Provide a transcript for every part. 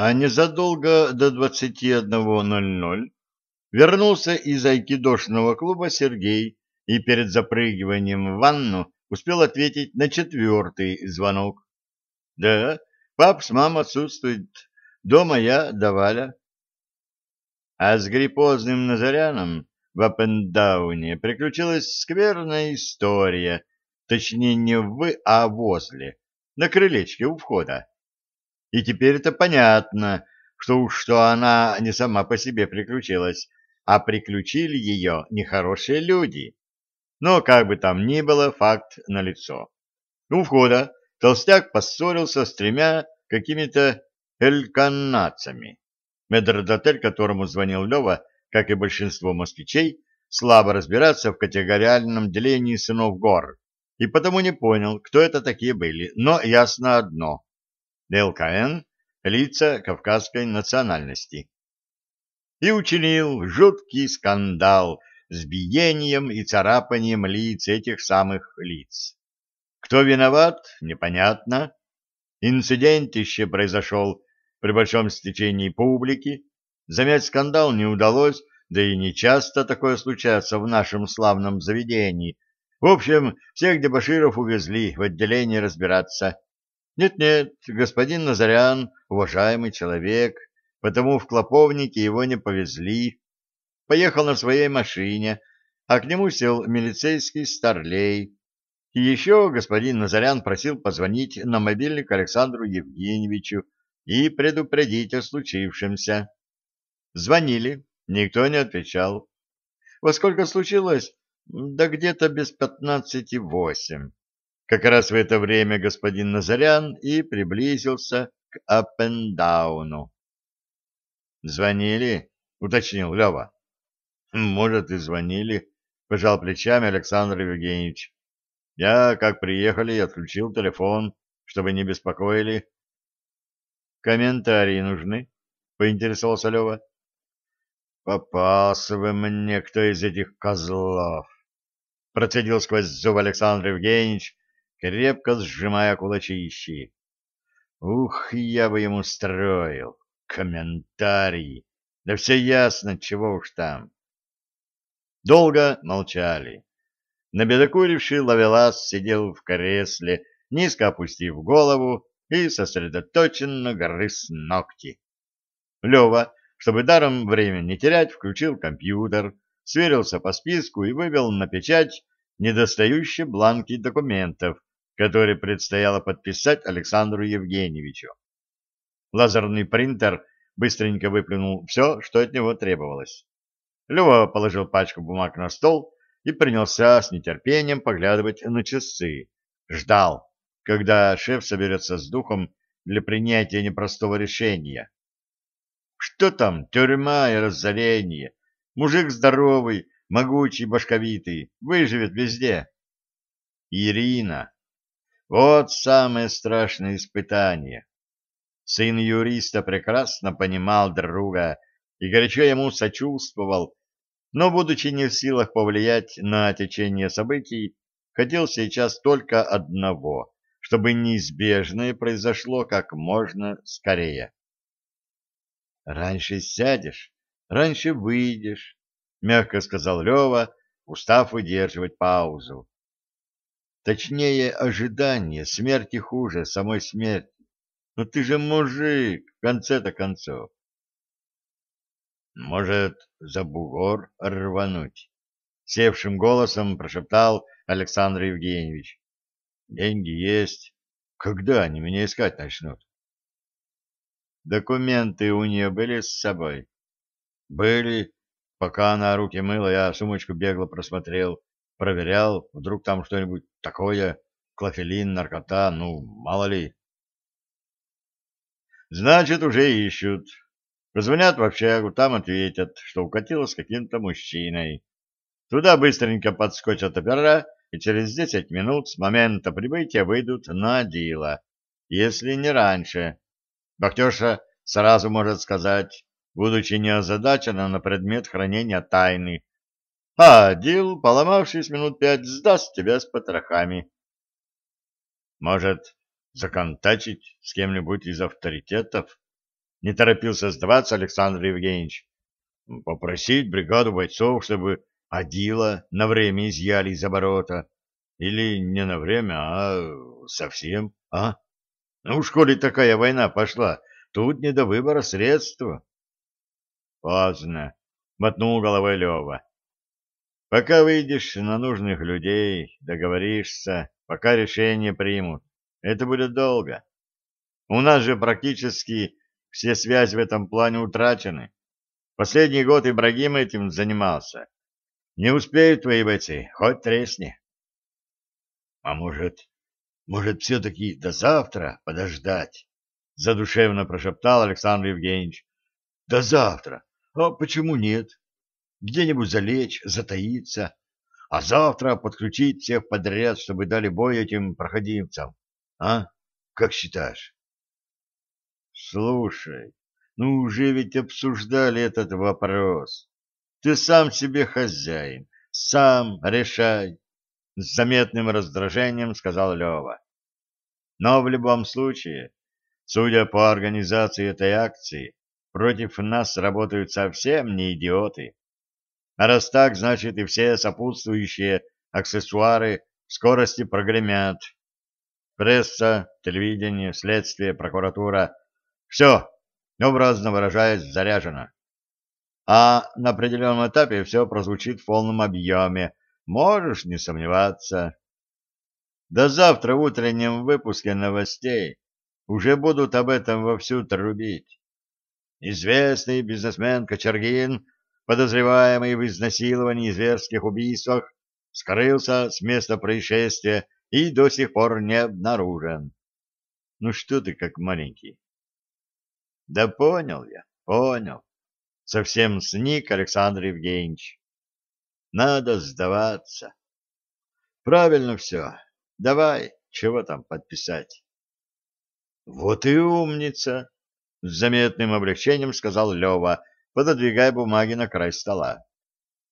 А незадолго до 21.00 вернулся из айкидошного клуба Сергей и перед запрыгиванием в ванну успел ответить на четвертый звонок. «Да, пап с мамой отсутствует. Дома я, да Валя». А с гриппозным Назаряном в Аппендауне приключилась скверная история, точнее не в, а возле, на крылечке у входа. И теперь это понятно, что уж что она не сама по себе приключилась, а приключили ее нехорошие люди. Но как бы там ни было, факт налицо. У входа толстяк поссорился с тремя какими-то эльканадцами. Медрдотель, которому звонил Лева, как и большинство москвичей, слабо разбираться в категориальном делении сынов гор, и потому не понял, кто это такие были, но ясно одно ЛКН – лица кавказской национальности. И учинил жуткий скандал с биением и царапанием лиц этих самых лиц. Кто виноват, непонятно. Инцидент еще произошел при большом стечении публики. Замять скандал не удалось, да и не часто такое случается в нашем славном заведении. В общем, всех дебоширов увезли в отделение разбираться. Нет-нет, господин Назарян — уважаемый человек, потому в Клоповнике его не повезли. Поехал на своей машине, а к нему сел милицейский старлей. И еще господин Назарян просил позвонить на мобильник Александру Евгеньевичу и предупредить о случившемся. Звонили, никто не отвечал. Во сколько случилось? Да где-то без пятнадцати восемь. Как раз в это время господин Назарян и приблизился к Аппендауну. «Звонили?» — уточнил Лева. «Может, и звонили», — пожал плечами Александр Евгеньевич. «Я, как приехали, отключил телефон, чтобы не беспокоили». «Комментарии нужны?» — поинтересовался Лева. «Попался бы мне кто из этих козлов!» — процедил сквозь зуб Александр Евгеньевич, крепко сжимая кулачищи. Ух, я бы ему строил. Комментарии. Да все ясно, чего уж там. Долго молчали. Набедокуривший ловелас сидел в кресле, низко опустив голову и сосредоточенно грыз ногти. Лева, чтобы даром время не терять, включил компьютер, сверился по списку и вывел на печать недостающие бланки документов, который предстояло подписать Александру Евгеньевичу. Лазерный принтер быстренько выплюнул все, что от него требовалось. Лева положил пачку бумаг на стол и принялся с нетерпением поглядывать на часы. Ждал, когда шеф соберется с духом для принятия непростого решения. Что там, тюрьма и разорение? Мужик здоровый, могучий, башковитый, выживет везде. Ирина. Вот самое страшное испытание. Сын юриста прекрасно понимал друга и горячо ему сочувствовал, но, будучи не в силах повлиять на течение событий, хотел сейчас только одного, чтобы неизбежное произошло как можно скорее. «Раньше сядешь, раньше выйдешь», — мягко сказал Лева, устав выдерживать паузу. Точнее, ожидание смерти хуже самой смерти. Но ты же мужик, в конце-то концов. Может, за бугор рвануть? Севшим голосом прошептал Александр Евгеньевич. Деньги есть. Когда они меня искать начнут? Документы у нее были с собой? Были. Пока она руки мыла, я сумочку бегло просмотрел. Проверял, вдруг там что-нибудь такое, клофелин, наркота, ну, мало ли. Значит, уже ищут. Позвонят в общагу, там ответят, что укатила с каким-то мужчиной. Туда быстренько подскочат опера, и через десять минут с момента прибытия выйдут на дело, если не раньше. Бахтеша сразу может сказать, будучи не озадачена на предмет хранения тайны, а Дил, поломавшись минут пять, сдаст тебя с потрохами. Может, законтачить с кем-нибудь из авторитетов? Не торопился сдаваться Александр Евгеньевич. Попросить бригаду бойцов, чтобы Адила на время изъяли из оборота. Или не на время, а совсем, а? Ну, в школе такая война пошла, тут не до выбора средства. Поздно, мотнул головой Лева. Пока выйдешь на нужных людей, договоришься, пока решение примут. Это будет долго. У нас же практически все связи в этом плане утрачены. Последний год Ибрагим этим занимался. Не успеют твои бойцы, хоть тресни. А может, может, все-таки до завтра подождать? Задушевно прошептал Александр Евгеньевич. До завтра? А почему нет? Где-нибудь залечь, затаиться, а завтра подключить всех подряд, чтобы дали бой этим проходимцам. А? Как считаешь? Слушай, ну уже ведь обсуждали этот вопрос. Ты сам себе хозяин, сам решай. С заметным раздражением сказал Лева. Но в любом случае, судя по организации этой акции, против нас работают совсем не идиоты. А раз так, значит и все сопутствующие аксессуары в скорости прогремят. Пресса, телевидение, следствие, прокуратура — все, образно выражаясь, заряжено. А на определенном этапе все прозвучит в полном объеме, можешь не сомневаться. До завтра в утреннем выпуске новостей уже будут об этом вовсю трубить. Известный бизнесмен Кочергин — подозреваемый в изнасиловании и зверских убийствах, скрылся с места происшествия и до сих пор не обнаружен. Ну что ты как маленький? Да понял я, понял. Совсем сник Александр Евгеньевич. Надо сдаваться. Правильно все. Давай, чего там подписать? Вот и умница, с заметным облегчением сказал Лева, пододвигая бумаги на край стола.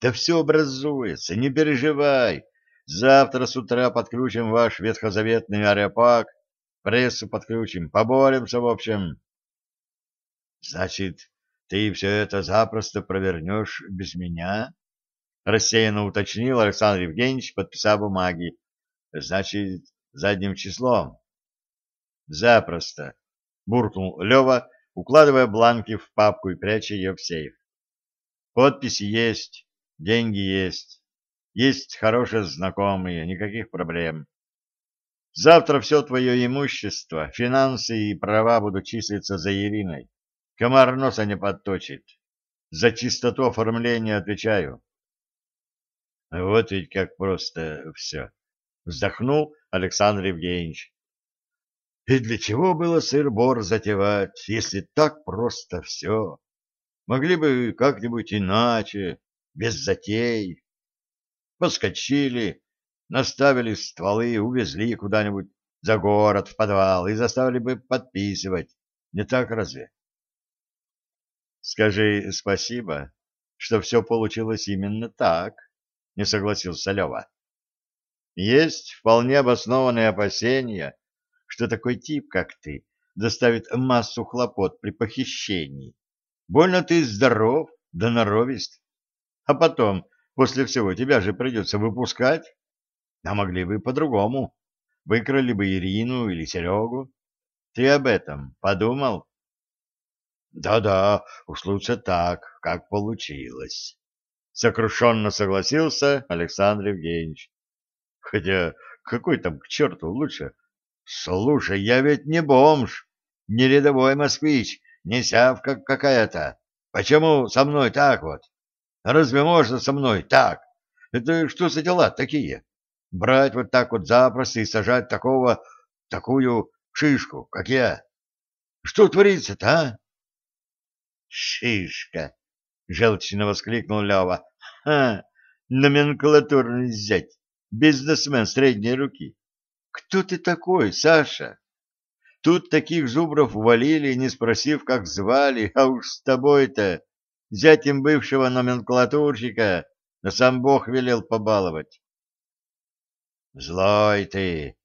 Да все образуется, не переживай. Завтра с утра подключим ваш ветхозаветный аэропак, прессу подключим, поборемся в общем. Значит, ты все это запросто провернешь без меня? Рассеянно уточнил Александр Евгеньевич, подписав бумаги. Значит, задним числом. Запросто, буркнул Лева, укладывая бланки в папку и пряча ее в сейф. Подписи есть, деньги есть, есть хорошие знакомые, никаких проблем. Завтра все твое имущество, финансы и права будут числиться за Ириной. Комар носа не подточит. За чистоту оформления отвечаю. Вот ведь как просто все. Вздохнул Александр Евгеньевич. И для чего было сыр-бор затевать, если так просто все? Могли бы как-нибудь иначе, без затей. Поскочили, наставили стволы, увезли куда-нибудь за город, в подвал, и заставили бы подписывать. Не так разве? Скажи спасибо, что все получилось именно так, не согласился Лева. Есть вполне обоснованные опасения, что такой тип, как ты, доставит массу хлопот при похищении. Больно ты здоров, да норовист. А потом, после всего, тебя же придется выпускать. А могли бы по-другому. Выкрали бы Ирину или Серегу. Ты об этом подумал? Да-да, уж лучше так, как получилось. Сокрушенно согласился Александр Евгеньевич. Хотя какой там к черту лучше Слушай, я ведь не бомж, не рядовой москвич, не сявка какая-то. Почему со мной так вот? Разве можно со мной так? Это что за дела такие? Брать вот так вот запросто и сажать такого, такую шишку, как я. Что творится-то, а? Шишка! — желчно воскликнул Лева. — Ха! Номенклатурный зять, бизнесмен средней руки. Кто ты такой, Саша? Тут таких зубров валили, не спросив, как звали, а уж с тобой-то, зятем бывшего номенклатурщика, на сам Бог велел побаловать. Злой ты,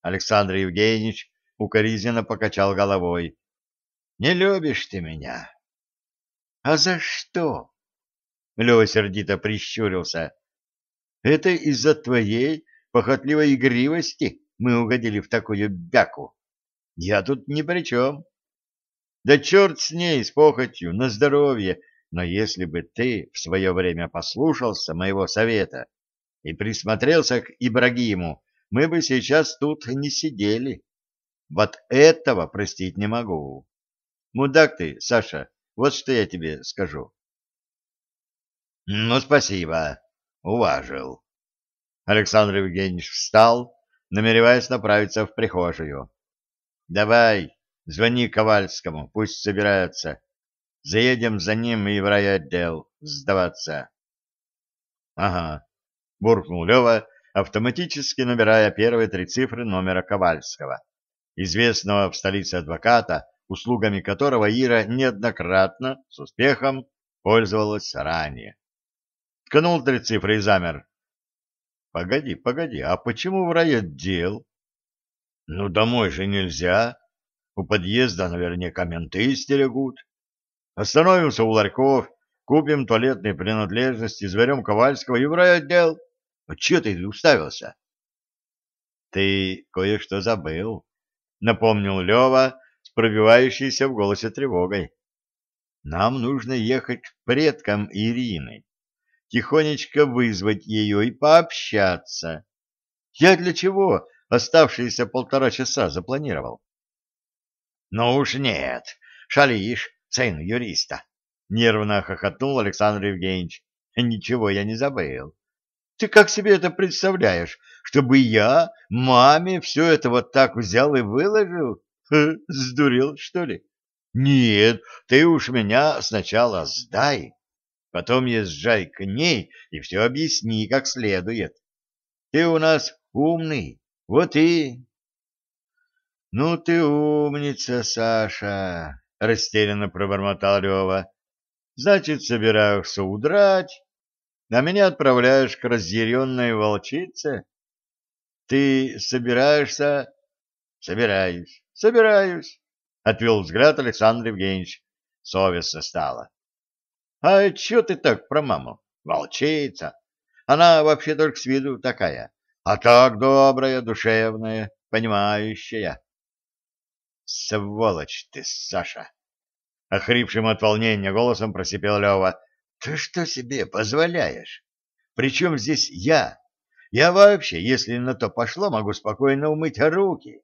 Александр Евгеньевич укоризненно покачал головой. Не любишь ты меня. — А за что? — Лева сердито прищурился. — Это из-за твоей похотливой игривости мы угодили в такую бяку. Я тут ни при чем. Да черт с ней, с похотью, на здоровье, но если бы ты в свое время послушался моего совета и присмотрелся к Ибрагиму, мы бы сейчас тут не сидели. Вот этого простить не могу. Мудак ты, Саша, вот что я тебе скажу. Ну, спасибо, уважил. Александр Евгеньевич встал, намереваясь направиться в прихожую. Давай, звони Ковальскому, пусть собирается. Заедем за ним и в райотдел сдаваться. — Ага, — буркнул Лева, автоматически набирая первые три цифры номера Ковальского, известного в столице адвоката, услугами которого Ира неоднократно с успехом пользовалась ранее. Ткнул три цифры и замер. — Погоди, погоди, а почему в райотдел? — Ну, домой же нельзя. У подъезда наверняка менты стерегут. Остановимся у ларьков, купим туалетные принадлежности, заберем Ковальского и в райотдел. А че ты уставился? — Ты кое-что забыл, — напомнил Лева с пробивающейся в голосе тревогой. — Нам нужно ехать к предкам Ирины, тихонечко вызвать ее и пообщаться. Я для чего оставшиеся полтора часа запланировал? — Ну уж нет, шалишь, сын юриста, — нервно хохотнул Александр Евгеньевич. — Ничего я не забыл. Ты как себе это представляешь, чтобы я маме все это вот так взял и выложил? Ха, сдурел, что ли? Нет, ты уж меня сначала сдай, потом езжай к ней и все объясни как следует. Ты у нас умный, вот и... — Ну ты умница, Саша, растерянно пробормотал Лева. Значит, собираешься удрать, а меня отправляешь к разъяренной волчице? Ты собираешься? Собираюсь, собираюсь, отвел взгляд Александр Евгеньевич. Совестно стало. А чё ты так про маму? Волчица. Она вообще только с виду такая, а так добрая, душевная, понимающая. Сволочь ты, Саша! Охрипшим от волнения голосом просипел Лева. Ты что себе позволяешь? Причем здесь я? Я вообще, если на то пошло, могу спокойно умыть руки.